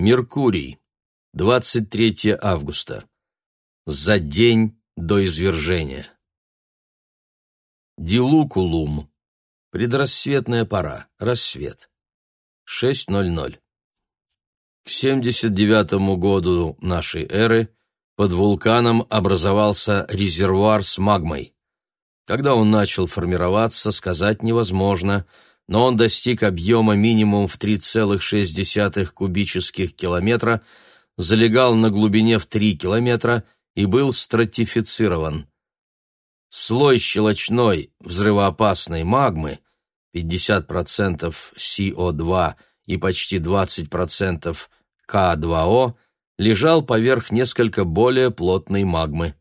Меркурий. 23 августа. За день до извержения. Дилукулум. Предрассветная пора. Рассвет. 6.00. К 79 году нашей эры под вулканом образовался резервуар с магмой. Когда он начал формироваться, сказать невозможно, но он достиг объема минимум в 3,6 кубических километра, залегал на глубине в 3 километра и был стратифицирован. Слой щелочной взрывоопасной магмы 50% СО2 и почти 20% К2О лежал поверх несколько более плотной магмы.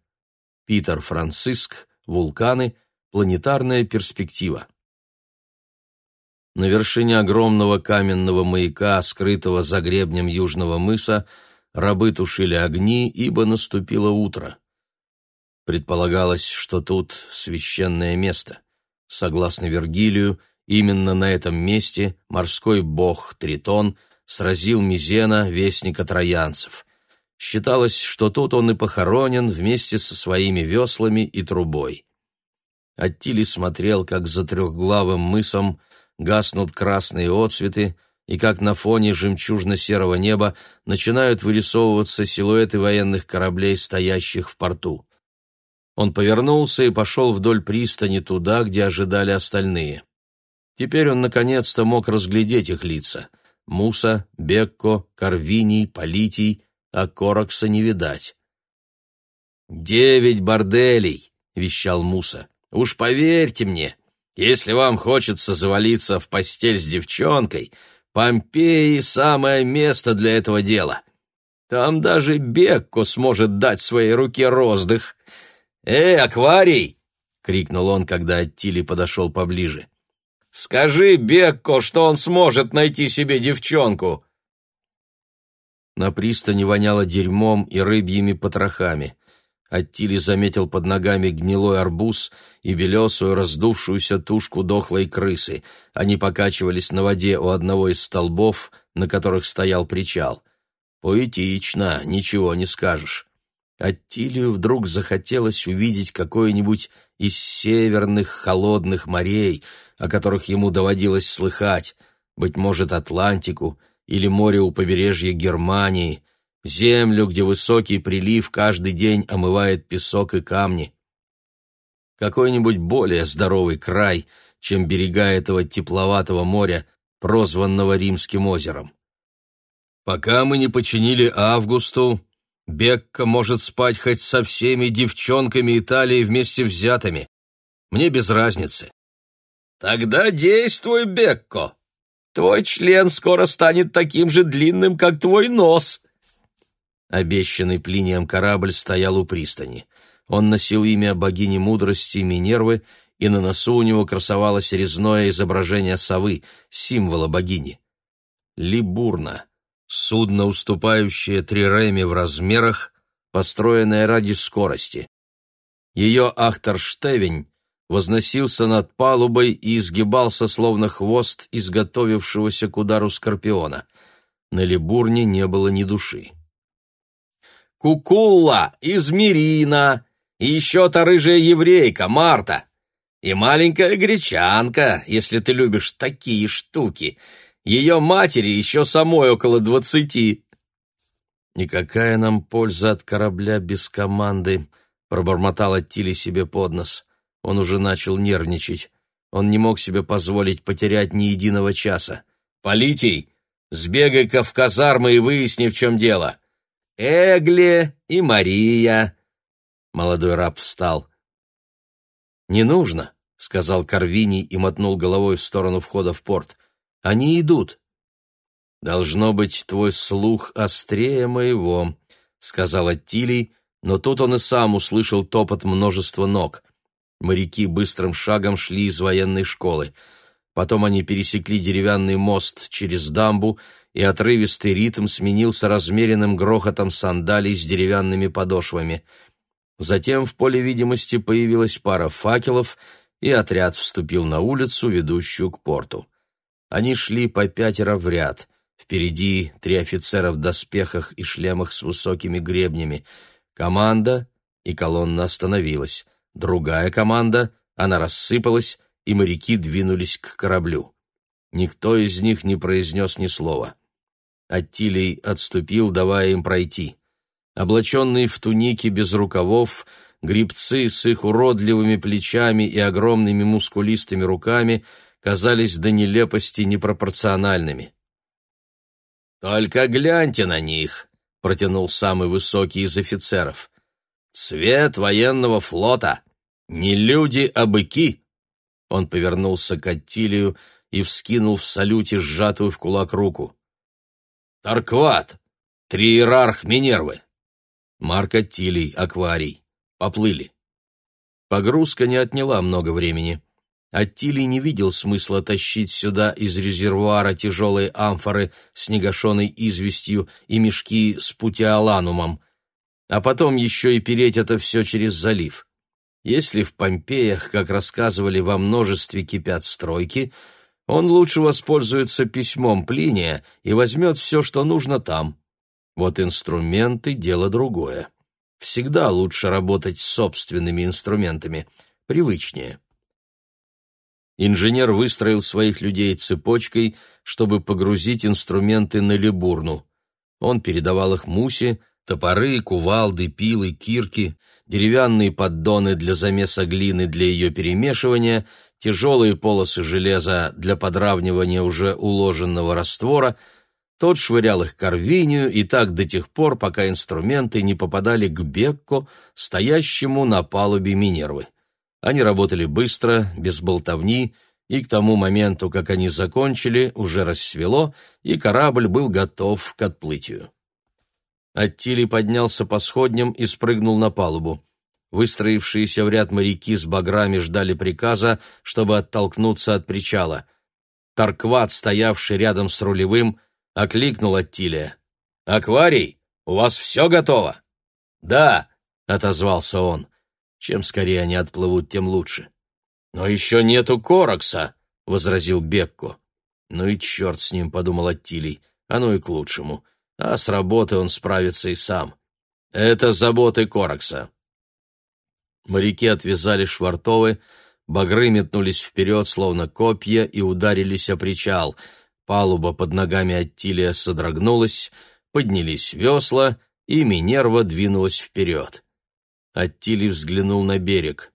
Питер Франциск, вулканы, планетарная перспектива. На вершине огромного каменного маяка, скрытого за гребнем южного мыса, рабы тушили огни, ибо наступило утро. Предполагалось, что тут священное место. Согласно Вергилию, именно на этом месте морской бог Тритон сразил Мизена, вестника троянцев. Считалось, что тут он и похоронен вместе со своими веслами и трубой. Аттили смотрел, как за трехглавым мысом гаснут красные отсветы, и как на фоне жемчужно-серого неба начинают вырисовываться силуэты военных кораблей, стоящих в порту. Он повернулся и пошел вдоль пристани туда, где ожидали остальные. Теперь он наконец-то мог разглядеть их лица. Муса, Бекко, Карвиний, Политий, а Корокса не видать. «Девять борделей!» — вещал Муса. «Уж поверьте мне, если вам хочется завалиться в постель с девчонкой, Помпеи — самое место для этого дела. Там даже Бекко сможет дать своей руке роздых. «Эй, акварий!» — крикнул он, когда Аттили подошел поближе. «Скажи Бекко, что он сможет найти себе девчонку!» На пристани воняло дерьмом и рыбьими потрохами. Аттили заметил под ногами гнилой арбуз и белесую раздувшуюся тушку дохлой крысы. Они покачивались на воде у одного из столбов, на которых стоял причал. Поэтично, ничего не скажешь. Аттилию вдруг захотелось увидеть какое-нибудь из северных холодных морей, о которых ему доводилось слыхать, быть может, Атлантику или море у побережья Германии, землю, где высокий прилив каждый день омывает песок и камни. Какой-нибудь более здоровый край, чем берега этого тепловатого моря, прозванного Римским озером. Пока мы не починили Августу, Бекка может спать хоть со всеми девчонками Италии вместе взятыми. Мне без разницы. Тогда действуй, Бекко. Твой член скоро станет таким же длинным, как твой нос. Обещанный Плинием корабль стоял у пристани. Он носил имя богини мудрости Минервы, и на носу у него красовалось резное изображение совы, символа богини. Либурна Судно, уступающее Триреме в размерах, построенное ради скорости. Ее Ахтерштевень возносился над палубой и изгибался, словно хвост изготовившегося к удару скорпиона. На Либурне не было ни души. «Кукулла из Мирина, и еще та рыжая еврейка, Марта, и маленькая гречанка, если ты любишь такие штуки», ее матери еще самой около двадцати. «Никакая нам польза от корабля без команды», — пробормотал Аттили себе под нос. Он уже начал нервничать. Он не мог себе позволить потерять ни единого часа. «Политий, сбегай-ка в казармы и выясни, в чем дело. Эгле и Мария». Молодой раб встал. «Не нужно», — сказал Карвини и мотнул головой в сторону входа в порт. Они идут. Должно быть, твой слух острее моего, сказал Аттилий, но тут он и сам услышал топот множества ног. Моряки быстрым шагом шли из военной школы. Потом они пересекли деревянный мост через дамбу, и отрывистый ритм сменился размеренным грохотом сандалий с деревянными подошвами. Затем в поле видимости появилась пара факелов, и отряд вступил на улицу, ведущую к порту. Они шли по пятеро в ряд, Впереди три офицера в доспехах и шлемах с высокими гребнями. Команда, и колонна остановилась. Другая команда, она рассыпалась, и моряки двинулись к кораблю. Никто из них не произнес ни слова. Аттилий отступил, давая им пройти. Облаченные в туники без рукавов, грибцы с их уродливыми плечами и огромными мускулистыми руками казались до нелепости непропорциональными. «Только гляньте на них!» — протянул самый высокий из офицеров. «Цвет военного флота! Не люди, а быки!» Он повернулся к Аттилию и вскинул в салюте сжатую в кулак руку. «Таркват! Триерарх Минервы!» Марк Аттилий, акварий. Поплыли. Погрузка не отняла много времени. Аттилий не видел смысла тащить сюда из резервуара тяжелые амфоры с негашенной известью и мешки с путиоланумом, а потом еще и переть это все через залив. Если в Помпеях, как рассказывали, во множестве кипят стройки, он лучше воспользуется письмом Плиния и возьмет все, что нужно там. Вот инструменты — дело другое. Всегда лучше работать с собственными инструментами, привычнее. Инженер выстроил своих людей цепочкой, чтобы погрузить инструменты на лебурну. Он передавал их Мусе, топоры, кувалды, пилы, кирки, деревянные поддоны для замеса глины для ее перемешивания, тяжелые полосы железа для подравнивания уже уложенного раствора. Тот швырял их к Арвинию и так до тех пор, пока инструменты не попадали к Бекко, стоящему на палубе Минервы. Они работали быстро, без болтовни, и к тому моменту, как они закончили, уже рассвело, и корабль был готов к отплытию. Аттили поднялся по сходням и спрыгнул на палубу. Выстроившиеся в ряд моряки с баграми ждали приказа, чтобы оттолкнуться от причала. Таркват, стоявший рядом с рулевым, окликнул Аттилия. «Акварий, у вас все готово?» «Да», — отозвался он. Чем скорее они отплывут, тем лучше. «Но еще нету Корокса», — возразил Бекко. «Ну и черт с ним», — подумал Аттилий, — «оно и к лучшему. А с работой он справится и сам. Это заботы Корокса». Моряки отвязали швартовы, багры метнулись вперед, словно копья, и ударились о причал. Палуба под ногами Аттилия содрогнулась, поднялись весла, и Минерва двинулась вперед. Аттили взглянул на берег.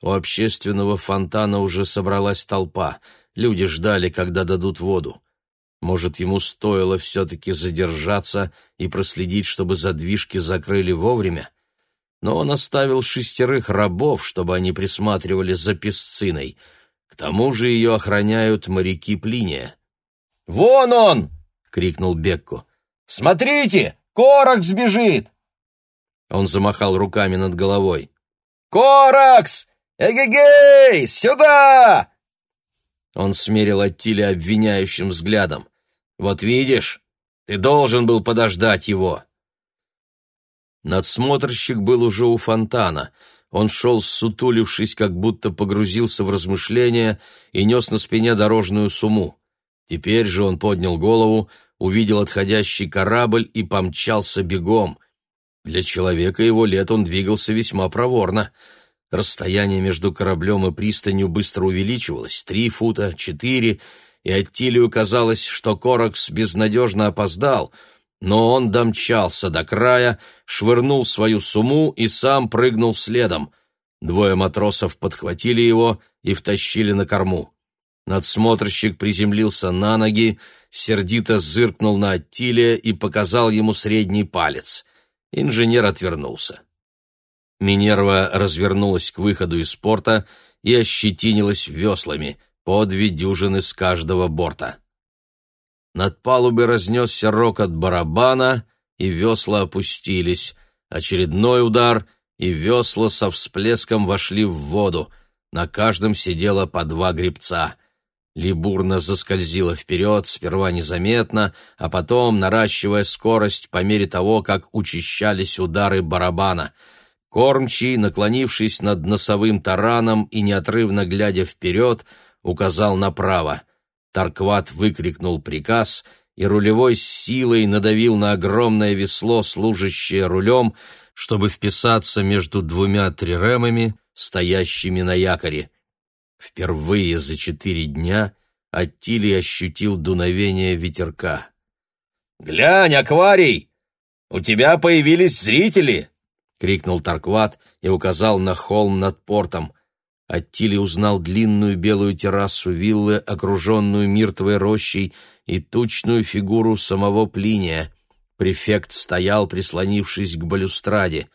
У общественного фонтана уже собралась толпа. Люди ждали, когда дадут воду. Может, ему стоило все-таки задержаться и проследить, чтобы задвижки закрыли вовремя? Но он оставил шестерых рабов, чтобы они присматривали за песциной. К тому же ее охраняют моряки Плиния. «Вон он!» — крикнул Бекко. «Смотрите, Корок сбежит!» Он замахал руками над головой. «Коракс! Эгегей! Сюда!» Он смерил Аттиля обвиняющим взглядом. «Вот видишь, ты должен был подождать его!» Надсмотрщик был уже у фонтана. Он шел, сутулившись, как будто погрузился в размышления и нес на спине дорожную сумму. Теперь же он поднял голову, увидел отходящий корабль и помчался бегом. Для человека его лет он двигался весьма проворно. Расстояние между кораблем и пристанью быстро увеличивалось — три фута, четыре, и Аттилию казалось, что Коракс безнадежно опоздал, но он домчался до края, швырнул свою суму и сам прыгнул следом. Двое матросов подхватили его и втащили на корму. Надсмотрщик приземлился на ноги, сердито зыркнул на Аттилия и показал ему средний палец — Инженер отвернулся. Минерва развернулась к выходу из порта и ощетинилась веслами, по две дюжины с каждого борта. Над палубой разнесся рокот барабана, и весла опустились. Очередной удар, и весла со всплеском вошли в воду. На каждом сидело по два гребца. Либурна заскользила вперед, сперва незаметно, а потом, наращивая скорость по мере того, как учащались удары барабана. Кормчий, наклонившись над носовым тараном и неотрывно глядя вперед, указал направо. Таркват выкрикнул приказ, и рулевой силой надавил на огромное весло, служащее рулем, чтобы вписаться между двумя триремами, стоящими на якоре. Впервые за четыре дня Аттилий ощутил дуновение ветерка. «Глянь, акварий! У тебя появились зрители!» — крикнул Таркват и указал на холм над портом. Аттили узнал длинную белую террасу виллы, окруженную миртовой рощей, и тучную фигуру самого Плиния. Префект стоял, прислонившись к балюстраде.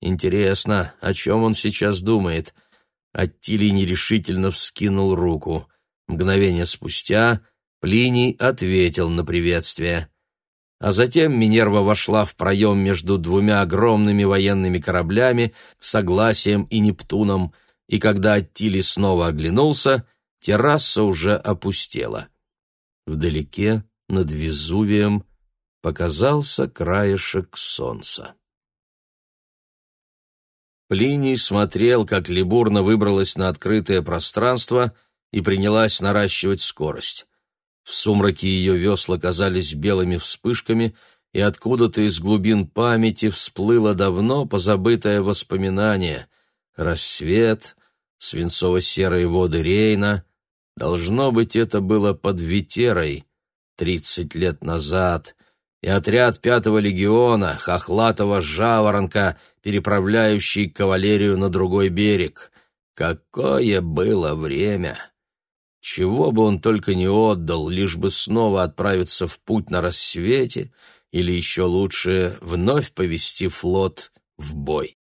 Интересно, о чем он сейчас думает? Аттилий нерешительно вскинул руку. Мгновение спустя Плиний ответил на приветствие. А затем Минерва вошла в проем между двумя огромными военными кораблями, Согласием и Нептуном, и когда Аттилий снова оглянулся, терраса уже опустела. Вдалеке, над Везувием, показался краешек солнца. Плиний смотрел, как Либурна выбралась на открытое пространство и принялась наращивать скорость. В сумраке ее весла казались белыми вспышками, и откуда-то из глубин памяти всплыло давно позабытое воспоминание. Рассвет, свинцово-серые воды Рейна. Должно быть, это было под Витерой, тридцать лет назад, и отряд пятого легиона, хохлатого жаворонка, переправляющий кавалерию на другой берег. Какое было время! Чего бы он только не отдал, лишь бы снова отправиться в путь на рассвете или еще лучше вновь повести флот в бой.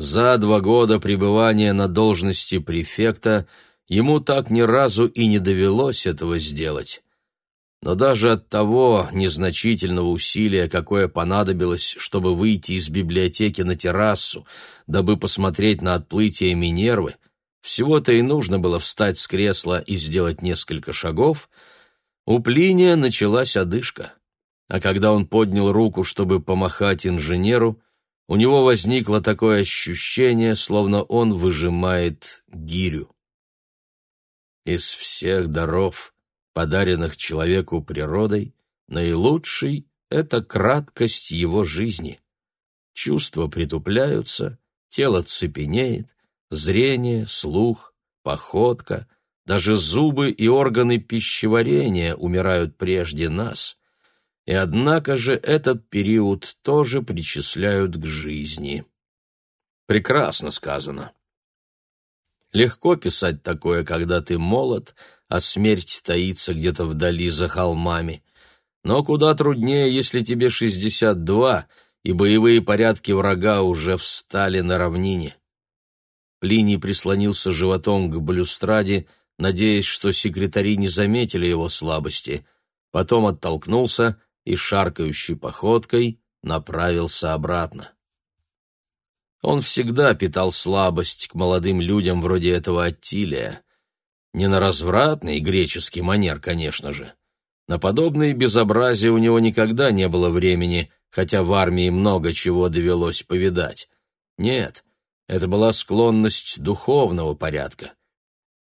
За два года пребывания на должности префекта ему так ни разу и не довелось этого сделать. Но даже от того незначительного усилия, какое понадобилось, чтобы выйти из библиотеки на террасу, дабы посмотреть на отплытие Минервы, всего-то и нужно было встать с кресла и сделать несколько шагов, у Плиния началась одышка. А когда он поднял руку, чтобы помахать инженеру, у него возникло такое ощущение, словно он выжимает гирю. Из всех даров, подаренных человеку природой, наилучший — это краткость его жизни. Чувства притупляются, тело цепенеет, зрение, слух, походка, даже зубы и органы пищеварения умирают прежде нас. И однако же этот период тоже причисляют к жизни. Прекрасно сказано. Легко писать такое, когда ты молод, а смерть таится где-то вдали за холмами. Но куда труднее, если тебе шестьдесят два, и боевые порядки врага уже встали на равнине. Плиний прислонился животом к балюстраде, надеясь, что секретари не заметили его слабости. Потом оттолкнулся и шаркающей походкой направился обратно. Он всегда питал слабость к молодым людям вроде этого Аттилия. Не на развратный греческий манер, конечно же. На подобные безобразия у него никогда не было времени, хотя в армии много чего довелось повидать. Нет, это была склонность духовного порядка.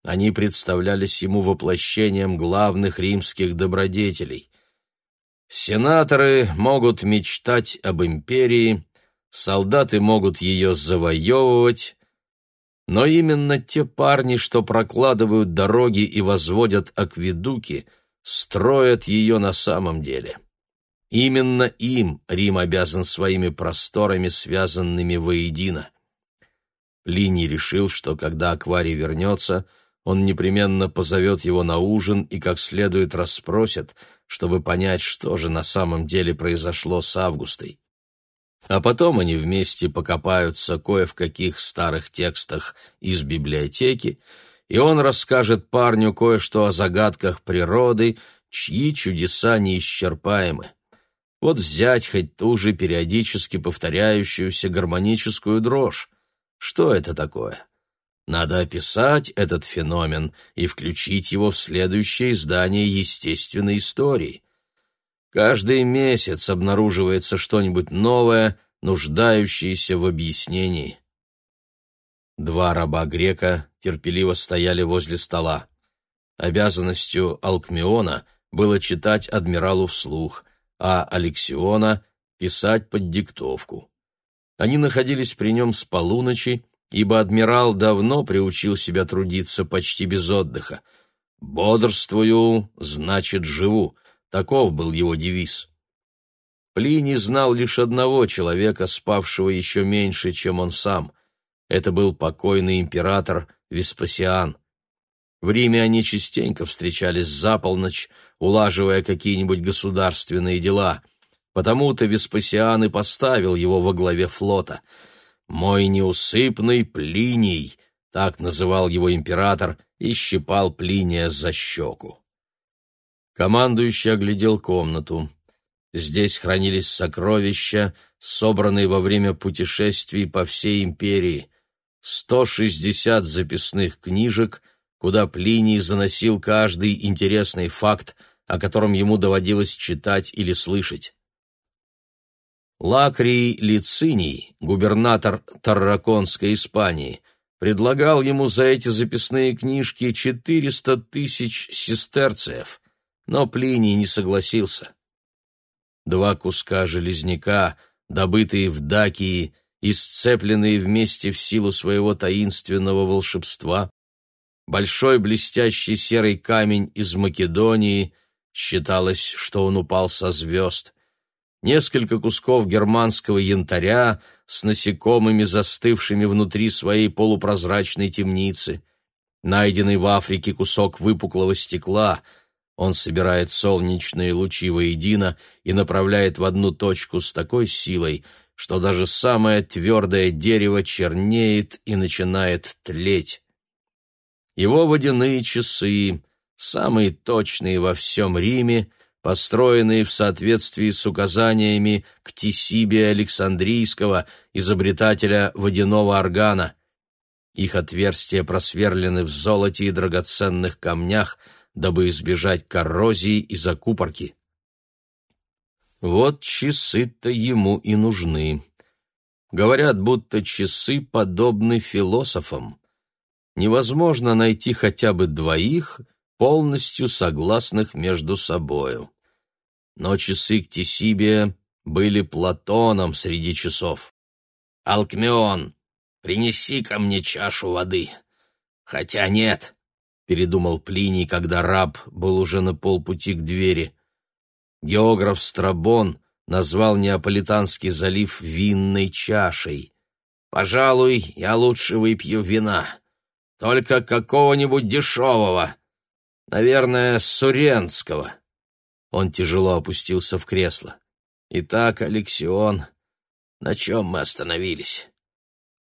Они представлялись ему воплощением главных римских добродетелей. Сенаторы могут мечтать об империи, солдаты могут ее завоевывать, но именно те парни, что прокладывают дороги и возводят акведуки, строят ее на самом деле. Именно им Рим обязан своими просторами, связанными воедино. Линий решил, что когда акварий вернется, он непременно позовет его на ужин и как следует расспросит, чтобы понять, что же на самом деле произошло с Августой. А потом они вместе покопаются кое в каких старых текстах из библиотеки, и он расскажет парню кое-что о загадках природы, чьи чудеса неисчерпаемы. Вот взять хоть ту же периодически повторяющуюся гармоническую дрожь. Что это такое? Надо описать этот феномен и включить его в следующее издание естественной истории. Каждый месяц обнаруживается что-нибудь новое, нуждающееся в объяснении. Два раба-грека терпеливо стояли возле стола. Обязанностью Алкмеона было читать адмиралу вслух, а Алексиона — писать под диктовку. Они находились при нем с полуночи, ибо адмирал давно приучил себя трудиться почти без отдыха. «Бодрствую, значит, живу», — таков был его девиз. Плиний знал лишь одного человека, спавшего еще меньше, чем он сам. Это был покойный император Веспасиан. В Риме они частенько встречались за полночь, улаживая какие-нибудь государственные дела. Потому-то Веспасиан и поставил его во главе флота — «Мой неусыпный Плиний», — так называл его император и щипал Плиния за щеку. Командующий оглядел комнату. Здесь хранились сокровища, собранные во время путешествий по всей империи. Сто шестьдесят записных книжек, куда Плиний заносил каждый интересный факт, о котором ему доводилось читать или слышать. Лакрий Лициний, губернатор Тарраконской Испании, предлагал ему за эти записные книжки 400 тысяч сестерцев, но Плиний не согласился. Два куска железняка, добытые в Дакии и сцепленные вместе в силу своего таинственного волшебства, большой блестящий серый камень из Македонии, считалось, что он упал со звезд, несколько кусков германского янтаря с насекомыми, застывшими внутри своей полупрозрачной темницы, найденный в Африке кусок выпуклого стекла. Он собирает солнечные лучи воедино и направляет в одну точку с такой силой, что даже самое твердое дерево чернеет и начинает тлеть. Его водяные часы, самые точные во всем Риме, построенные в соответствии с указаниями Ктисибия Александрийского, изобретателя водяного органа. Их отверстия просверлены в золоте и драгоценных камнях, дабы избежать коррозии и закупорки. Вот часы-то ему и нужны. Говорят, будто часы подобны философам. Невозможно найти хотя бы двоих, полностью согласных между собою но часы Ктисибия были Платоном среди часов. «Алкмеон, принеси ко мне чашу воды». «Хотя нет», — передумал Плиний, когда раб был уже на полпути к двери. Географ Страбон назвал Неаполитанский залив винной чашей. «Пожалуй, я лучше выпью вина. Только какого-нибудь дешевого. Наверное, суренского». Он тяжело опустился в кресло. «Итак, Алексион, на чем мы остановились?»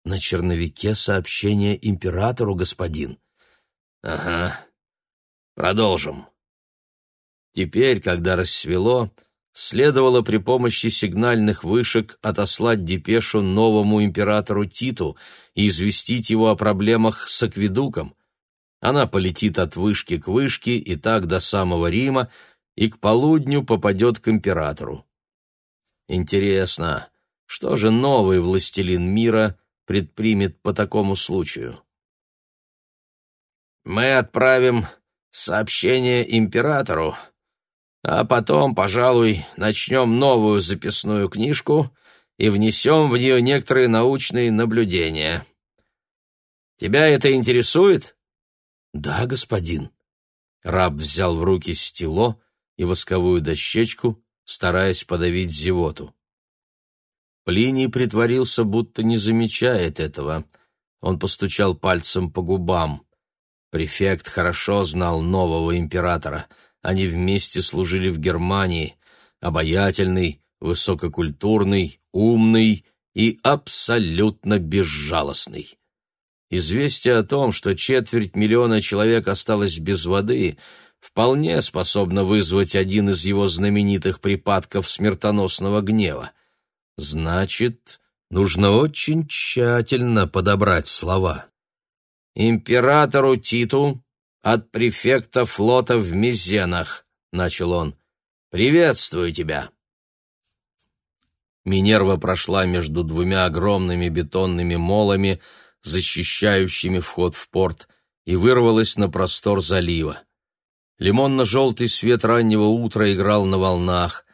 «На черновике сообщения императору, господин». «Ага. Продолжим». Теперь, когда рассвело, следовало при помощи сигнальных вышек отослать депешу новому императору Титу и известить его о проблемах с акведуком. Она полетит от вышки к вышке и так до самого Рима, и к полудню попадет к императору. Интересно, что же новый властелин мира предпримет по такому случаю? Мы отправим сообщение императору, а потом, пожалуй, начнем новую записную книжку и внесем в нее некоторые научные наблюдения. Тебя это интересует? Да, господин. Раб взял в руки стело и восковую дощечку, стараясь подавить зевоту. Плиний притворился, будто не замечает этого. Он постучал пальцем по губам. Префект хорошо знал нового императора. Они вместе служили в Германии. Обаятельный, высококультурный, умный и абсолютно безжалостный. Известие о том, что четверть миллиона человек осталось без воды, вполне способна вызвать один из его знаменитых припадков смертоносного гнева. Значит, нужно очень тщательно подобрать слова. «Императору Титу от префекта флота в Мизенах», — начал он. «Приветствую тебя». Минерва прошла между двумя огромными бетонными молами, защищающими вход в порт, и вырвалась на простор залива. Лимонно-желтый свет раннего утра играл на волнах.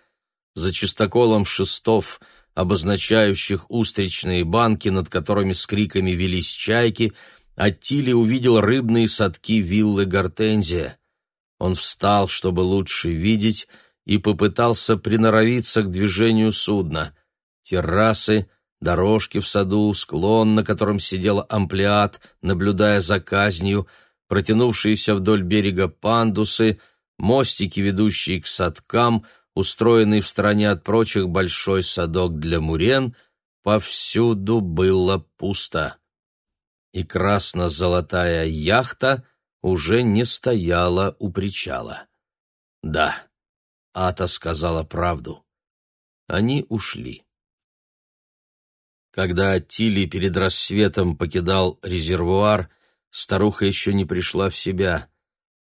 За чистоколом шестов, обозначающих устричные банки, над которыми с криками велись чайки, Аттили увидел рыбные садки виллы Гортензия. Он встал, чтобы лучше видеть, и попытался приноровиться к движению судна. Террасы, дорожки в саду, склон, на котором сидел амплиат, наблюдая за казнью, протянувшиеся вдоль берега пандусы, мостики, ведущие к садкам, устроенный в стороне от прочих большой садок для мурен, повсюду было пусто. И красно-золотая яхта уже не стояла у причала. Да, Ата сказала правду. Они ушли. Когда Тили перед рассветом покидал резервуар, старуха еще не пришла в себя.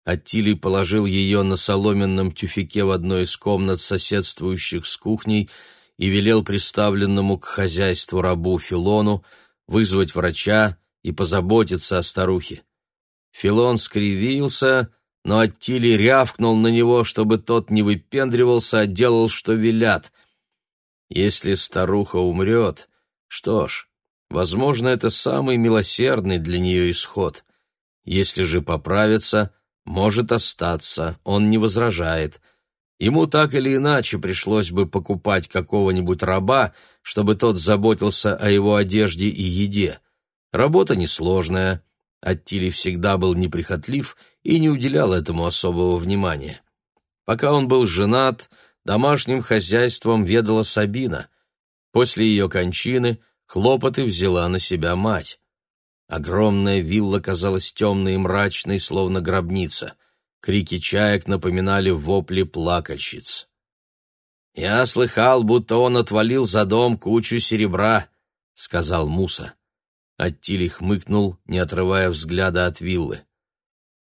Аттили положил ее на соломенном тюфике в одной из комнат, соседствующих с кухней, и велел приставленному к хозяйству рабу Филону вызвать врача и позаботиться о старухе. Филон скривился, но Аттили рявкнул на него, чтобы тот не выпендривался, а делал, что велят. Если старуха умрет, что ж, возможно, это самый милосердный для нее исход. Если же поправится, может остаться, он не возражает. Ему так или иначе пришлось бы покупать какого-нибудь раба, чтобы тот заботился о его одежде и еде. Работа несложная, Аттили всегда был неприхотлив и не уделял этому особого внимания. Пока он был женат, домашним хозяйством ведала Сабина. После ее кончины хлопоты взяла на себя мать. Огромная вилла казалась темной и мрачной, словно гробница. Крики чаек напоминали вопли плакальщиц. «Я слыхал, будто он отвалил за дом кучу серебра», — сказал Муса. Аттили хмыкнул, не отрывая взгляда от виллы.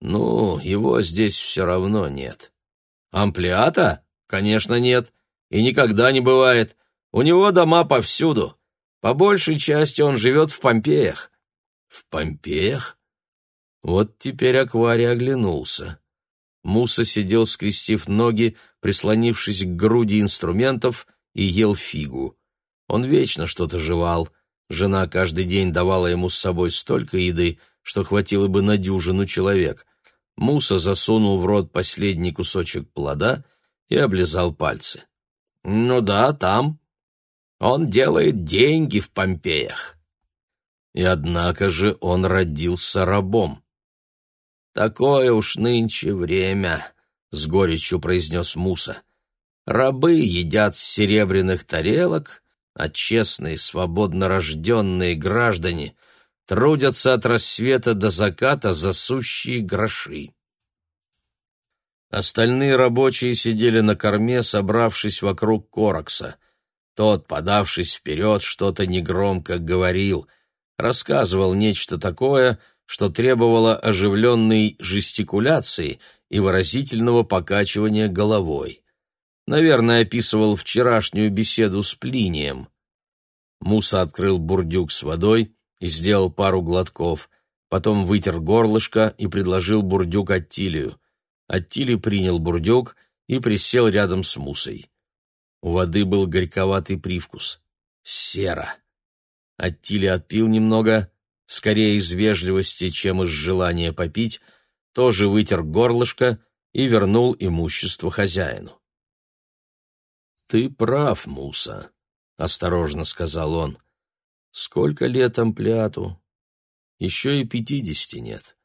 «Ну, его здесь все равно нет». «Амплиата? Конечно, нет. И никогда не бывает. У него дома повсюду. По большей части он живет в Помпеях». «В Помпеях?» Вот теперь акварий оглянулся. Муса сидел, скрестив ноги, прислонившись к груди инструментов, и ел фигу. Он вечно что-то жевал. Жена каждый день давала ему с собой столько еды, что хватило бы на дюжину человек. Муса засунул в рот последний кусочек плода и облизал пальцы. «Ну да, там», он делает деньги в Помпеях. И однако же он родился рабом. Такое уж нынче время, с горечью произнес Муса. Рабы едят с серебряных тарелок, а честные, свободно рожденные граждане трудятся от рассвета до заката за сущие гроши. Остальные рабочие сидели на корме, собравшись вокруг Коракса. Тот, подавшись вперед, что-то негромко говорил, рассказывал нечто такое, что требовало оживленной жестикуляции и выразительного покачивания головой. Наверное, описывал вчерашнюю беседу с Плинием. Муса открыл бурдюк с водой и сделал пару глотков, потом вытер горлышко и предложил бурдюк Аттилию. Аттили принял бурдюк и присел рядом с Мусой. У воды был горьковатый привкус. Сера. Аттили отпил немного, скорее из вежливости, чем из желания попить, тоже вытер горлышко и вернул имущество хозяину. «Ты прав, Муса», — осторожно сказал он. «Сколько лет амплиату? Еще и пятидесяти нет.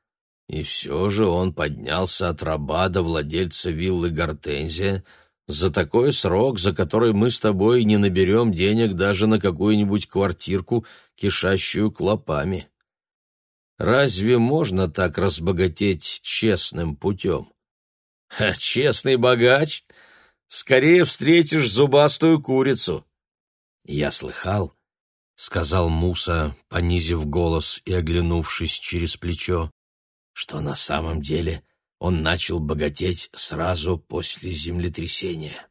И все же он поднялся от раба до владельца виллы Гортензия, за такой срок, за который мы с тобой не наберем денег даже на какую-нибудь квартирку, кишащую клопами. Разве можно так разбогатеть честным путем? А честный богач? Скорее встретишь зубастую курицу. Я слыхал, — сказал Муса, понизив голос и оглянувшись через плечо, — что на самом деле он начал богатеть сразу после землетрясения.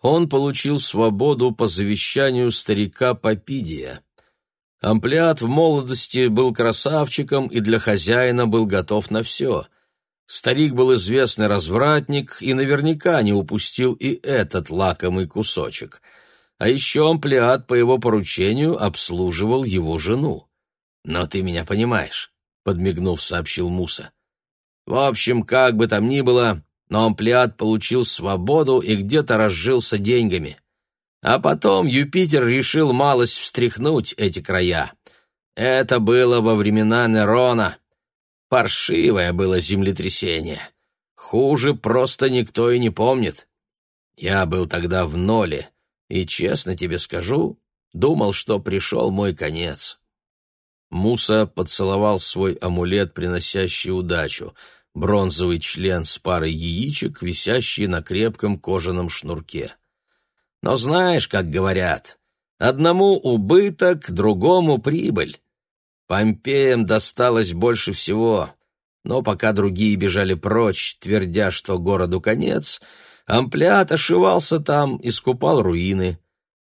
Он получил свободу по завещанию старика Попидия. Амплиат в молодости был красавчиком и для хозяина был готов на все. Старик был известный развратник и наверняка не упустил и этот лакомый кусочек. А еще амплиат по его поручению обслуживал его жену. «Но ты меня понимаешь», — подмигнув, сообщил Муса. «В общем, как бы там ни было, но амплиат получил свободу и где-то разжился деньгами. А потом Юпитер решил малость встряхнуть эти края. Это было во времена Нерона. Паршивое было землетрясение. Хуже просто никто и не помнит. Я был тогда в ноле, и, честно тебе скажу, думал, что пришел мой конец. Муса поцеловал свой амулет, приносящий удачу, бронзовый член с парой яичек, висящий на крепком кожаном шнурке. Но знаешь, как говорят, одному убыток, другому прибыль. Помпеям досталось больше всего, но пока другие бежали прочь, твердя, что городу конец, Амплиат ошивался там, искупал руины,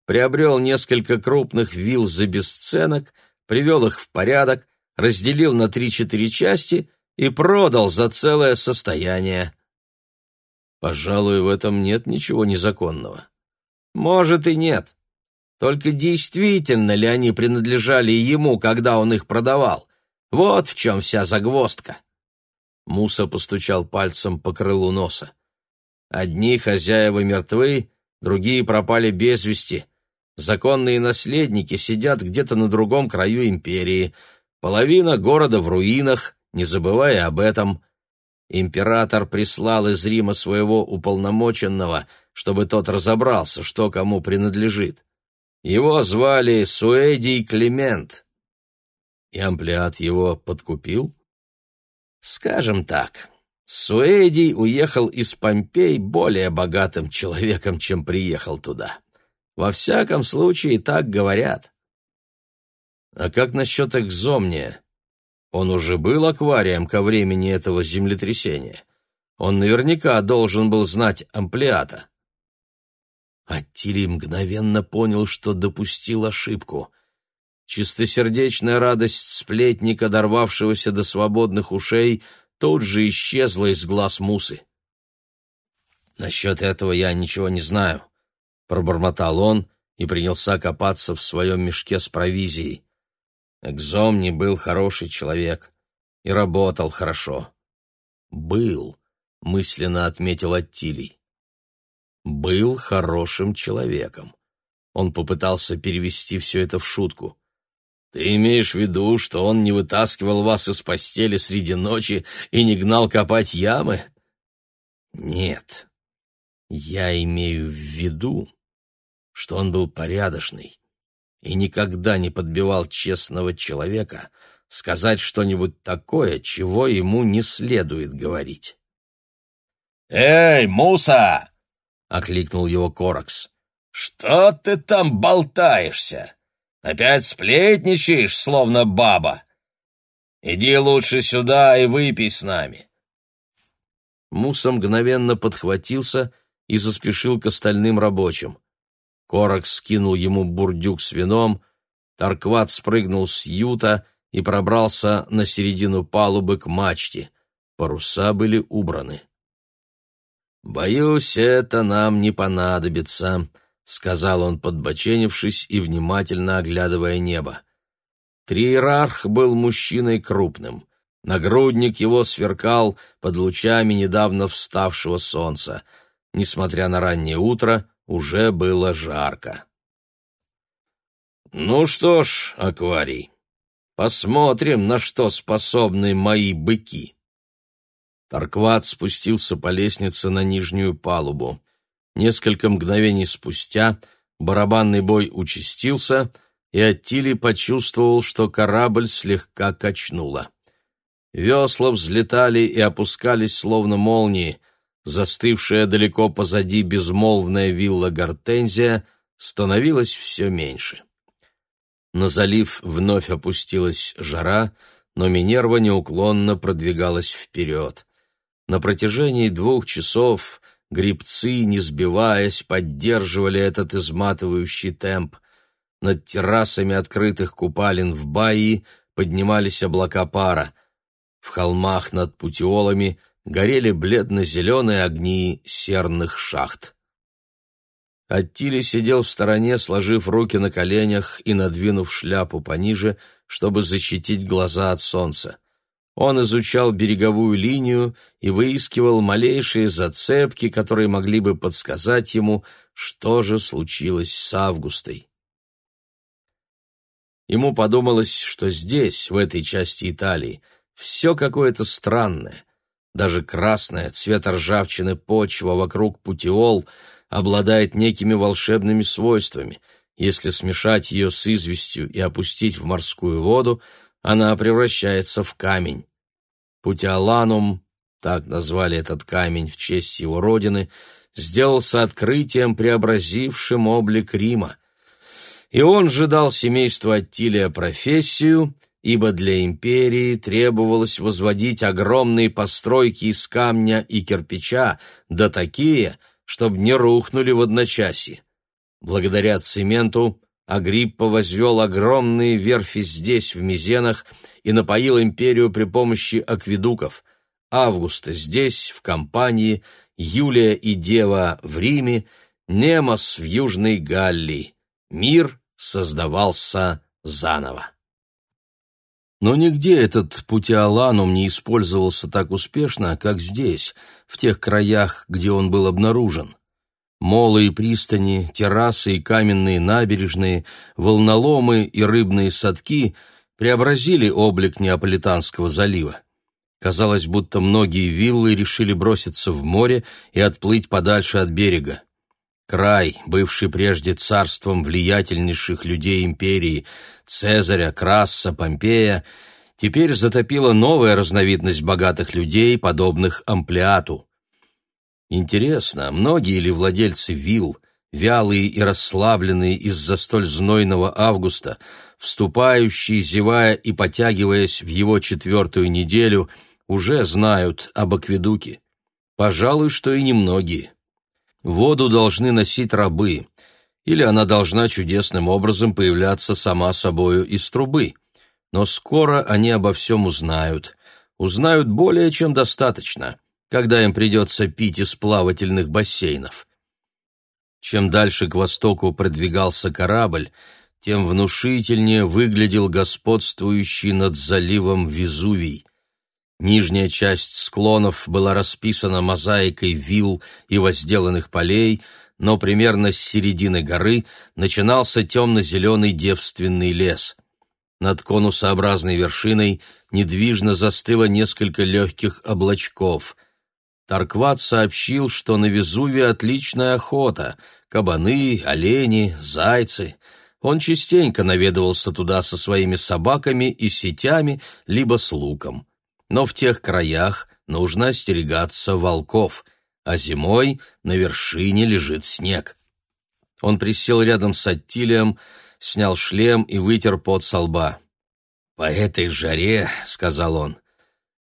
приобрел несколько крупных вилл за бесценок, привел их в порядок, разделил на три-четыре части и продал за целое состояние. Пожалуй, в этом нет ничего незаконного. Может и нет. Только действительно ли они принадлежали ему, когда он их продавал? Вот в чем вся загвоздка. Муса постучал пальцем по крылу носа. Одни хозяева мертвы, другие пропали без вести. Законные наследники сидят где-то на другом краю империи. Половина города в руинах, не забывая об этом. Император прислал из Рима своего уполномоченного, чтобы тот разобрался, что кому принадлежит. Его звали Суэдий Климент. И амплиат его подкупил? Скажем так, Суэдий уехал из Помпей более богатым человеком, чем приехал туда. Во всяком случае, так говорят. А как насчет экзомния? Он уже был акварием ко времени этого землетрясения. Он наверняка должен был знать амплиата. Аттилий мгновенно понял, что допустил ошибку. Чистосердечная радость сплетника, дорвавшегося до свободных ушей, тут же исчезла из глаз Мусы. «Насчет этого я ничего не знаю», — пробормотал он и принялся копаться в своем мешке с провизией. Экзомни был хороший человек и работал хорошо. «Был», — мысленно отметил Аттилий был хорошим человеком. Он попытался перевести все это в шутку. «Ты имеешь в виду, что он не вытаскивал вас из постели среди ночи и не гнал копать ямы?» «Нет, я имею в виду, что он был порядочный и никогда не подбивал честного человека сказать что-нибудь такое, чего ему не следует говорить». «Эй, Муса!» — окликнул его Коракс. «Что ты там болтаешься? Опять сплетничаешь, словно баба? Иди лучше сюда и выпей с нами». Муса мгновенно подхватился и заспешил к остальным рабочим. Коракс скинул ему бурдюк с вином, Таркват спрыгнул с юта и пробрался на середину палубы к мачте. Паруса были убраны. «Боюсь, это нам не понадобится», — сказал он, подбоченившись и внимательно оглядывая небо. Триерарх был мужчиной крупным. Нагрудник его сверкал под лучами недавно вставшего солнца. Несмотря на раннее утро, уже было жарко. «Ну что ж, акварий, посмотрим, на что способны мои быки». Таркват спустился по лестнице на нижнюю палубу. Несколько мгновений спустя барабанный бой участился, и Аттили почувствовал, что корабль слегка качнуло. Весла взлетали и опускались, словно молнии. Застывшая далеко позади безмолвная вилла Гортензия становилась все меньше. На залив вновь опустилась жара, но Минерва неуклонно продвигалась вперед. На протяжении двух часов грибцы, не сбиваясь, поддерживали этот изматывающий темп. Над террасами открытых купалин в Баи поднимались облака пара. В холмах над путиолами горели бледно-зеленые огни серных шахт. Аттили сидел в стороне, сложив руки на коленях и надвинув шляпу пониже, чтобы защитить глаза от солнца. Он изучал береговую линию и выискивал малейшие зацепки, которые могли бы подсказать ему, что же случилось с Августой. Ему подумалось, что здесь, в этой части Италии, все какое-то странное. Даже красная, цвета ржавчины почва вокруг путиол обладает некими волшебными свойствами. Если смешать ее с известью и опустить в морскую воду — она превращается в камень. Путиоланум, так назвали этот камень в честь его родины, сделался открытием, преобразившим облик Рима. И он же дал семейству Аттилия профессию, ибо для империи требовалось возводить огромные постройки из камня и кирпича, да такие, чтобы не рухнули в одночасье. Благодаря цементу Агриппа возвел огромные верфи здесь, в Мизенах, и напоил империю при помощи акведуков. Августа здесь, в Кампании, Юлия и Дева в Риме, Немос в Южной Галлии. Мир создавался заново. Но нигде этот путиоланум не использовался так успешно, как здесь, в тех краях, где он был обнаружен. Молы и пристани, террасы и каменные набережные, волноломы и рыбные садки преобразили облик Неаполитанского залива. Казалось, будто многие виллы решили броситься в море и отплыть подальше от берега. Край, бывший прежде царством влиятельнейших людей империи, Цезаря, Краса, Помпея, теперь затопила новая разновидность богатых людей, подобных Амплиату. Интересно, многие ли владельцы вилл, вялые и расслабленные из-за столь знойного августа, вступающие, зевая и потягиваясь в его четвертую неделю, уже знают об акведуке? Пожалуй, что и немногие. Воду должны носить рабы, или она должна чудесным образом появляться сама собою из трубы. Но скоро они обо всем узнают. Узнают более чем достаточно когда им придется пить из плавательных бассейнов. Чем дальше к востоку продвигался корабль, тем внушительнее выглядел господствующий над заливом Везувий. Нижняя часть склонов была расписана мозаикой вилл и возделанных полей, но примерно с середины горы начинался темно-зеленый девственный лес. Над конусообразной вершиной недвижно застыло несколько легких облачков. Таркват сообщил, что на Везуве отличная охота — кабаны, олени, зайцы. Он частенько наведывался туда со своими собаками и сетями, либо с луком. Но в тех краях нужно остерегаться волков, а зимой на вершине лежит снег. Он присел рядом с Аттилием, снял шлем и вытер пот со лба. «По этой жаре, — сказал он,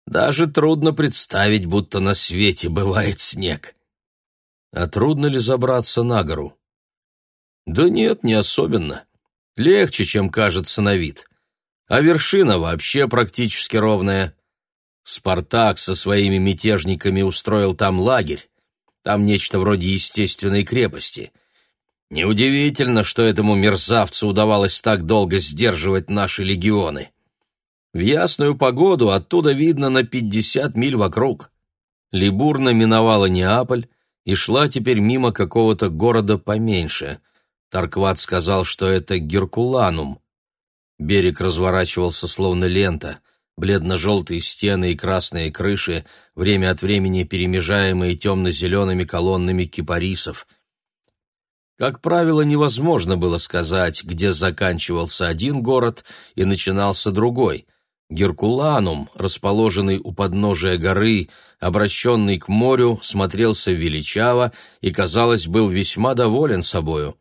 даже трудно представить, будто на свете бывает снег. А трудно ли забраться на гору? Да нет, не особенно. Легче, чем кажется на вид. А вершина вообще практически ровная. Спартак со своими мятежниками устроил там лагерь. Там нечто вроде естественной крепости. Неудивительно, что этому мерзавцу удавалось так долго сдерживать наши легионы. В ясную погоду оттуда видно на пятьдесят миль вокруг. Либурна миновала Неаполь и шла теперь мимо какого-то города поменьше. Таркват сказал, что это Геркуланум. Берег разворачивался словно лента, бледно-желтые стены и красные крыши, время от времени перемежаемые темно-зелеными колоннами кипарисов. Как правило, невозможно было сказать, где заканчивался один город и начинался другой — Геркуланум, расположенный у подножия горы, обращенный к морю, смотрелся величаво и, казалось, был весьма доволен собою.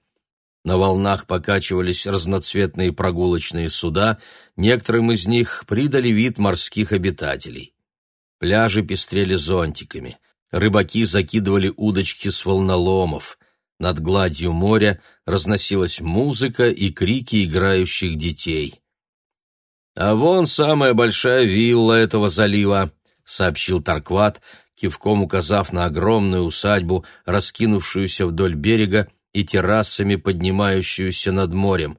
На волнах покачивались разноцветные прогулочные суда, некоторым из них придали вид морских обитателей. Пляжи пестрели зонтиками, рыбаки закидывали удочки с волноломов. Над гладью моря разносилась музыка и крики играющих детей. «А вон самая большая вилла этого залива», — сообщил Таркват, кивком указав на огромную усадьбу, раскинувшуюся вдоль берега и террасами, поднимающуюся над морем.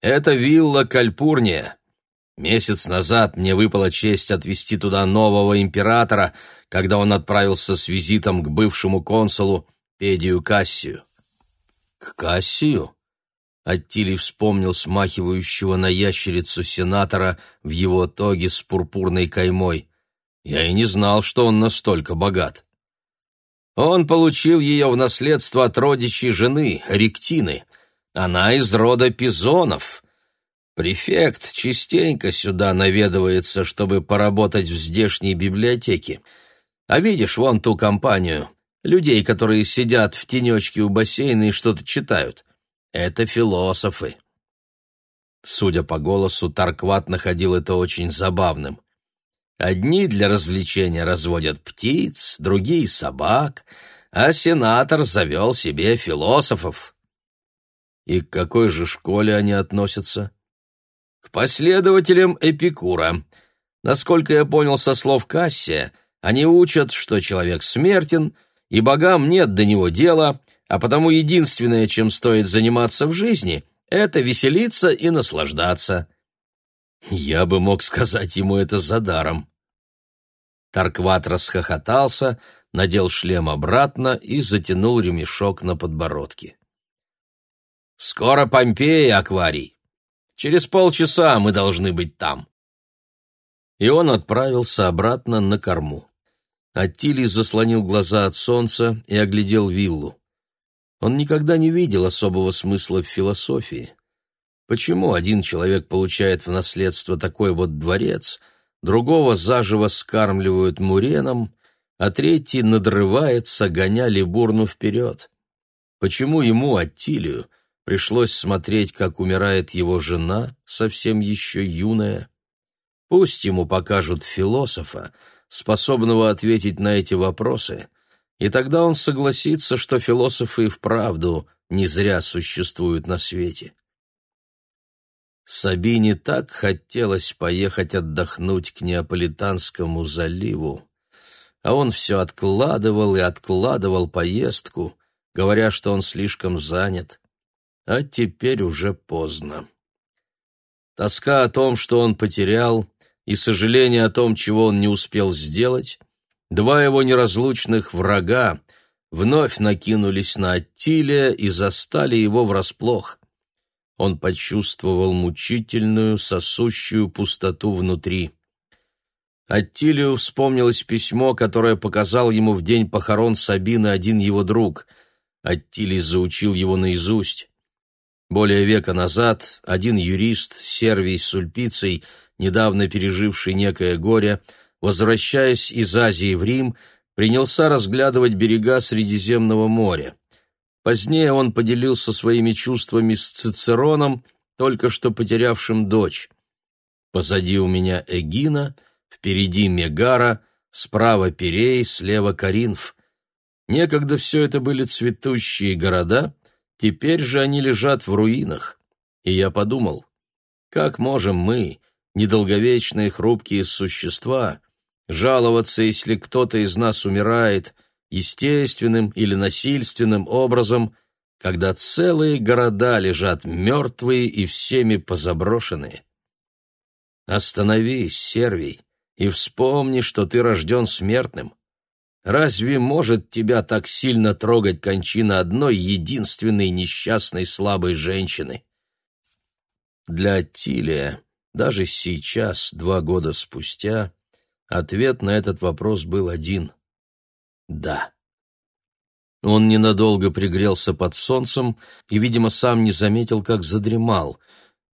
«Это вилла Кальпурния. Месяц назад мне выпала честь отвезти туда нового императора, когда он отправился с визитом к бывшему консулу Педию Кассию». «К Кассию?» Аттилий вспомнил смахивающего на ящерицу сенатора в его тоге с пурпурной каймой. Я и не знал, что он настолько богат. Он получил ее в наследство от родичей жены, Ректины. Она из рода Пизонов. Префект частенько сюда наведывается, чтобы поработать в здешней библиотеке. А видишь вон ту компанию, людей, которые сидят в тенечке у бассейна и что-то читают. Это философы. Судя по голосу, Таркват находил это очень забавным. Одни для развлечения разводят птиц, другие — собак, а сенатор завел себе философов. И к какой же школе они относятся? К последователям Эпикура. Насколько я понял со слов Кассия, они учат, что человек смертен, и богам нет до него дела, а потому единственное, чем стоит заниматься в жизни, это веселиться и наслаждаться. Я бы мог сказать ему это за даром. Таркват расхохотался, надел шлем обратно и затянул ремешок на подбородке. «Скоро Помпея, Акварий! Через полчаса мы должны быть там!» И он отправился обратно на корму. Аттилий заслонил глаза от солнца и оглядел виллу. Он никогда не видел особого смысла в философии. Почему один человек получает в наследство такой вот дворец, другого заживо скармливают муреном, а третий надрывается, гоня Либурну вперед? Почему ему, Аттилию, пришлось смотреть, как умирает его жена, совсем еще юная? Пусть ему покажут философа, способного ответить на эти вопросы, и тогда он согласится, что философы и вправду не зря существуют на свете. Сабине так хотелось поехать отдохнуть к Неаполитанскому заливу, а он все откладывал и откладывал поездку, говоря, что он слишком занят. А теперь уже поздно. Тоска о том, что он потерял, и сожаление о том, чего он не успел сделать, два его неразлучных врага вновь накинулись на Аттилия и застали его врасплох. Он почувствовал мучительную, сосущую пустоту внутри. Аттилию вспомнилось письмо, которое показал ему в день похорон Сабины один его друг. Аттилий заучил его наизусть. Более века назад один юрист, Сервий Сульпицей, недавно переживший некое горе, возвращаясь из Азии в Рим, принялся разглядывать берега Средиземного моря. Позднее он поделился своими чувствами с Цицероном, только что потерявшим дочь. «Позади у меня Эгина, впереди Мегара, справа Перей, слева Каринф. Некогда все это были цветущие города, теперь же они лежат в руинах. И я подумал, как можем мы, недолговечные хрупкие существа, жаловаться, если кто-то из нас умирает, естественным или насильственным образом, когда целые города лежат мертвые и всеми позаброшенные. Остановись, Сервий, и вспомни, что ты рожден смертным. Разве может тебя так сильно трогать кончина одной единственной несчастной слабой женщины? Для Тилия даже сейчас, два года спустя, ответ на этот вопрос был один — да. Он ненадолго пригрелся под солнцем и, видимо, сам не заметил, как задремал,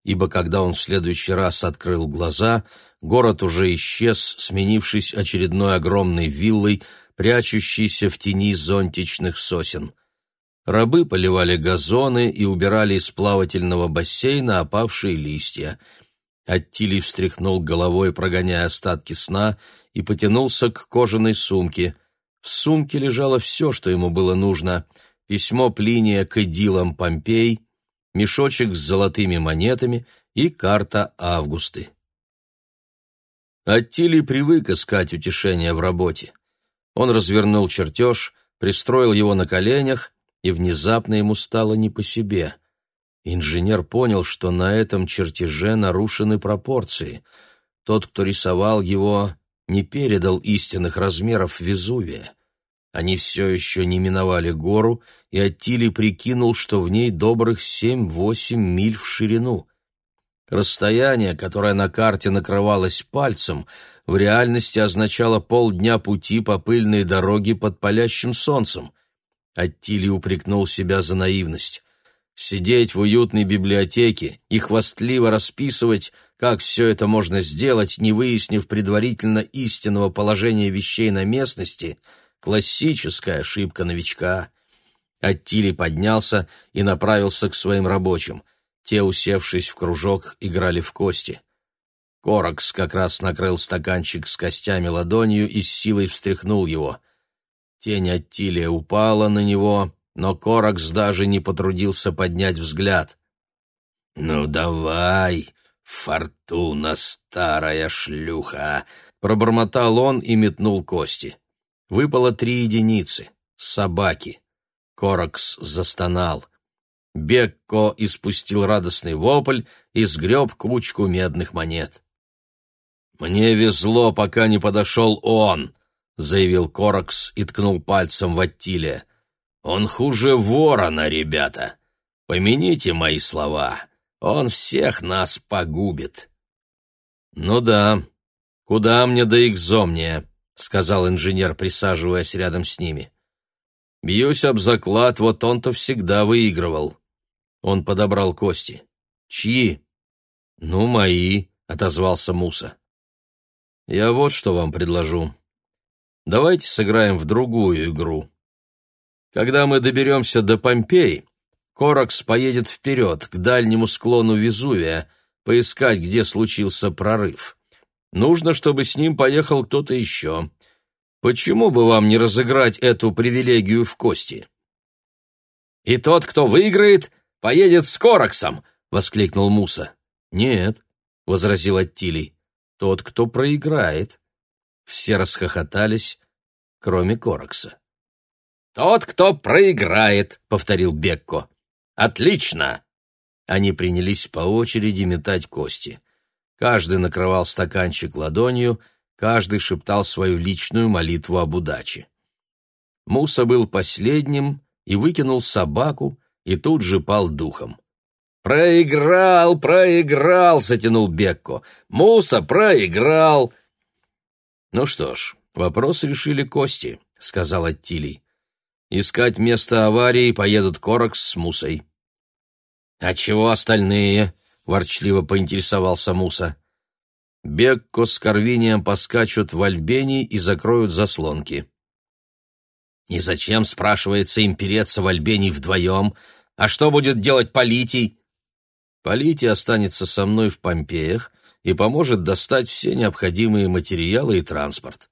ибо когда он в следующий раз открыл глаза, город уже исчез, сменившись очередной огромной виллой, прячущейся в тени зонтичных сосен. Рабы поливали газоны и убирали из плавательного бассейна опавшие листья — Аттилий встряхнул головой, прогоняя остатки сна, и потянулся к кожаной сумке. В сумке лежало все, что ему было нужно. Письмо Плиния к идилам Помпей, мешочек с золотыми монетами и карта Августы. Аттилий привык искать утешения в работе. Он развернул чертеж, пристроил его на коленях, и внезапно ему стало не по себе. Инженер понял, что на этом чертеже нарушены пропорции. Тот, кто рисовал его, не передал истинных размеров Везувия. Они все еще не миновали гору, и Аттили прикинул, что в ней добрых семь-восемь миль в ширину. Расстояние, которое на карте накрывалось пальцем, в реальности означало полдня пути по пыльной дороге под палящим солнцем. Аттили упрекнул себя за наивность. Сидеть в уютной библиотеке и хвастливо расписывать, как все это можно сделать, не выяснив предварительно истинного положения вещей на местности — Классическая ошибка новичка. Аттили поднялся и направился к своим рабочим. Те, усевшись в кружок, играли в кости. Коракс как раз накрыл стаканчик с костями ладонью и с силой встряхнул его. Тень Аттилия упала на него, но Коракс даже не потрудился поднять взгляд. «Ну давай, фортуна старая шлюха!» Пробормотал он и метнул кости. Выпало три единицы. Собаки. Коракс застонал. Бекко испустил радостный вопль и сгреб кучку медных монет. «Мне везло, пока не подошел он», — заявил Коракс и ткнул пальцем в Аттилия. «Он хуже ворона, ребята. Помяните мои слова. Он всех нас погубит». «Ну да. Куда мне до экзомния?» — сказал инженер, присаживаясь рядом с ними. «Бьюсь об заклад, вот он-то всегда выигрывал». Он подобрал кости. «Чьи?» «Ну, мои», — отозвался Муса. «Я вот что вам предложу. Давайте сыграем в другую игру. Когда мы доберемся до Помпей, Коракс поедет вперед, к дальнему склону Везувия, поискать, где случился прорыв. Нужно, чтобы с ним поехал кто-то еще. Почему бы вам не разыграть эту привилегию в кости? «И тот, кто выиграет, поедет с Кораксом!» — воскликнул Муса. «Нет», — возразил Аттилий, — «тот, кто проиграет». Все расхохотались, кроме Коракса. «Тот, кто проиграет», — повторил Бекко. «Отлично!» Они принялись по очереди метать кости. Каждый накрывал стаканчик ладонью, каждый шептал свою личную молитву об удаче. Муса был последним и выкинул собаку, и тут же пал духом. «Проиграл, проиграл!» — затянул Бекко. «Муса проиграл!» «Ну что ж, вопрос решили кости», — сказал Аттилий. «Искать место аварии поедут Коракс с Мусой». «А чего остальные?» — ворчливо поинтересовался Муса. Бекко с Карвинием поскачут в Альбении и закроют заслонки. «И зачем, спрашивается, им переться в Альбении вдвоем? А что будет делать Политий?» «Политий останется со мной в Помпеях и поможет достать все необходимые материалы и транспорт».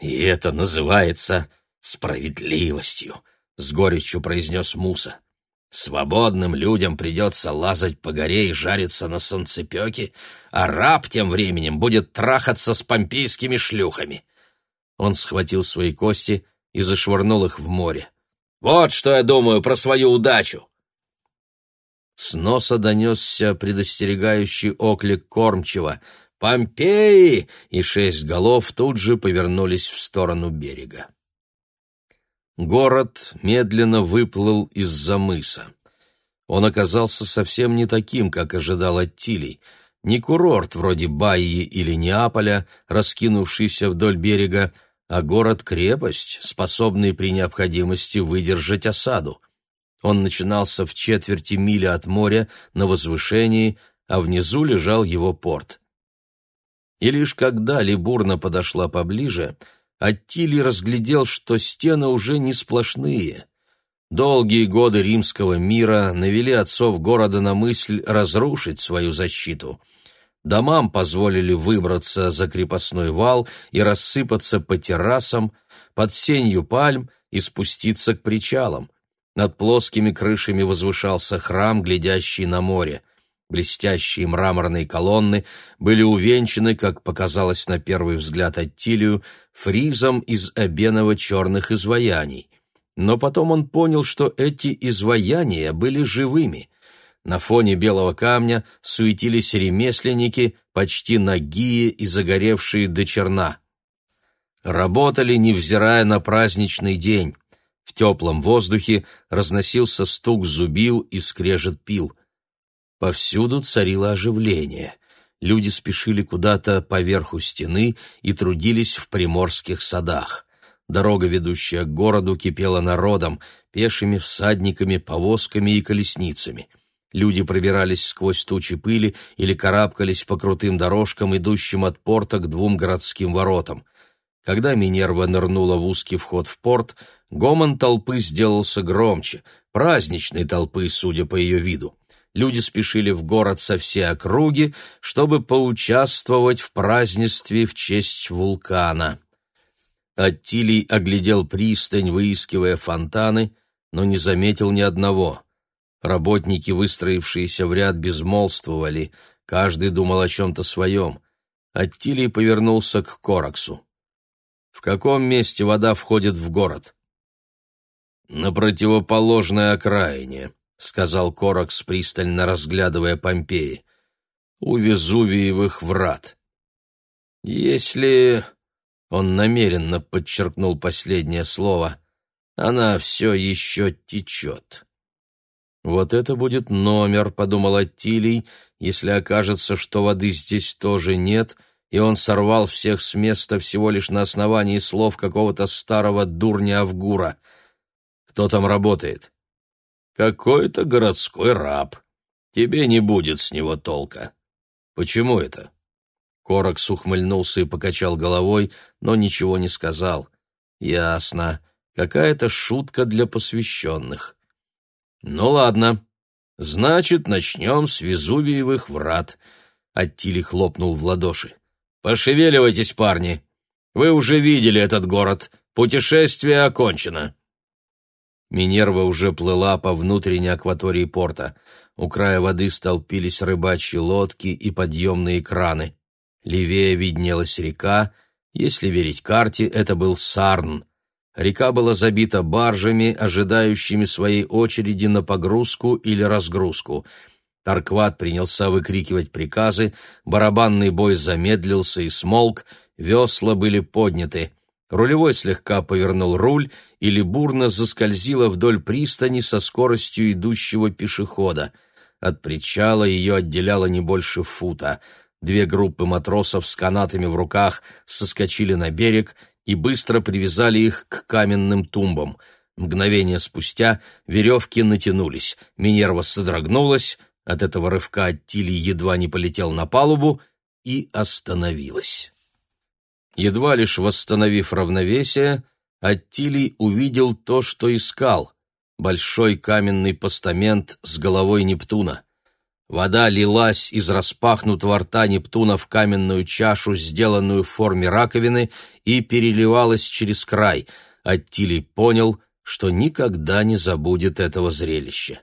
«И это называется справедливостью», — с горечью произнес Муса. Свободным людям придется лазать по горе и жариться на солнцепеке, а раб тем временем будет трахаться с помпейскими шлюхами. Он схватил свои кости и зашвырнул их в море. «Вот что я думаю про свою удачу!» С носа донесся предостерегающий оклик кормчего «Помпеи!» и шесть голов тут же повернулись в сторону берега. Город медленно выплыл из-за мыса. Он оказался совсем не таким, как ожидал Аттилий. Не курорт вроде Баи или Неаполя, раскинувшийся вдоль берега, а город-крепость, способный при необходимости выдержать осаду. Он начинался в четверти мили от моря на возвышении, а внизу лежал его порт. И лишь когда Либурна подошла поближе — Аттилий разглядел, что стены уже не сплошные. Долгие годы римского мира навели отцов города на мысль разрушить свою защиту. Домам позволили выбраться за крепостной вал и рассыпаться по террасам, под сенью пальм и спуститься к причалам. Над плоскими крышами возвышался храм, глядящий на море. Блестящие мраморные колонны были увенчаны, как показалось на первый взгляд Аттилию, фризом из обеново-черных изваяний. Но потом он понял, что эти изваяния были живыми. На фоне белого камня суетились ремесленники, почти нагие и загоревшие до черна. Работали, невзирая на праздничный день. В теплом воздухе разносился стук зубил и скрежет пил. Повсюду царило оживление. Люди спешили куда-то поверху стены и трудились в приморских садах. Дорога, ведущая к городу, кипела народом, пешими всадниками, повозками и колесницами. Люди пробирались сквозь тучи пыли или карабкались по крутым дорожкам, идущим от порта к двум городским воротам. Когда Минерва нырнула в узкий вход в порт, гомон толпы сделался громче, праздничной толпы, судя по ее виду люди спешили в город со всей округи, чтобы поучаствовать в празднестве в честь вулкана. Аттилий оглядел пристань, выискивая фонтаны, но не заметил ни одного. Работники, выстроившиеся в ряд, безмолвствовали, каждый думал о чем-то своем. Аттилий повернулся к Кораксу. «В каком месте вода входит в город?» «На противоположной окраине», — сказал Коракс, пристально разглядывая Помпеи. «У Везувиевых врат. Если...» — он намеренно подчеркнул последнее слово. «Она все еще течет». «Вот это будет номер», — подумал Аттилий, «если окажется, что воды здесь тоже нет», и он сорвал всех с места всего лишь на основании слов какого-то старого дурня Авгура. «Кто там работает?» Какой-то городской раб. Тебе не будет с него толка. Почему это? Коракс ухмыльнулся и покачал головой, но ничего не сказал. Ясно. Какая-то шутка для посвященных. Ну ладно. Значит, начнем с Везувиевых врат. Аттили хлопнул в ладоши. Пошевеливайтесь, парни. Вы уже видели этот город. Путешествие окончено. Минерва уже плыла по внутренней акватории порта. У края воды столпились рыбачьи лодки и подъемные краны. Левее виднелась река. Если верить карте, это был Сарн. Река была забита баржами, ожидающими своей очереди на погрузку или разгрузку. Таркват принялся выкрикивать приказы, барабанный бой замедлился и смолк, весла были подняты. Рулевой слегка повернул руль, или бурно заскользила вдоль пристани со скоростью идущего пешехода. От причала ее отделяло не больше фута. Две группы матросов с канатами в руках соскочили на берег и быстро привязали их к каменным тумбам. Мгновение спустя веревки натянулись. Минерва содрогнулась, от этого рывка Аттили едва не полетел на палубу и остановилась. Едва лишь восстановив равновесие, Аттилий увидел то, что искал — большой каменный постамент с головой Нептуна. Вода лилась из распахнутого рта Нептуна в каменную чашу, сделанную в форме раковины, и переливалась через край. Аттилий понял, что никогда не забудет этого зрелища.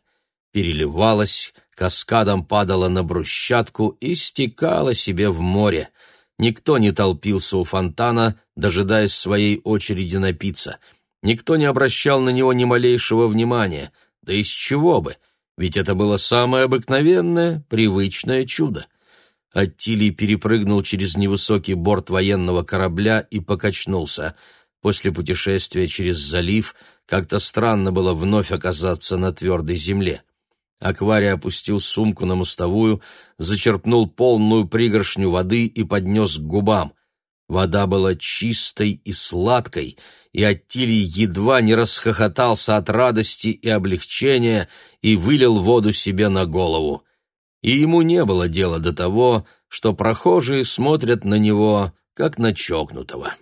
Переливалась, каскадом падала на брусчатку и стекала себе в море — Никто не толпился у фонтана, дожидаясь своей очереди напиться. Никто не обращал на него ни малейшего внимания. Да из чего бы? Ведь это было самое обыкновенное, привычное чудо. Аттилий перепрыгнул через невысокий борт военного корабля и покачнулся. После путешествия через залив как-то странно было вновь оказаться на твердой земле. Акварий опустил сумку на мостовую, зачерпнул полную пригоршню воды и поднес к губам. Вода была чистой и сладкой, и Аттилий едва не расхохотался от радости и облегчения и вылил воду себе на голову. И ему не было дела до того, что прохожие смотрят на него, как на чокнутого.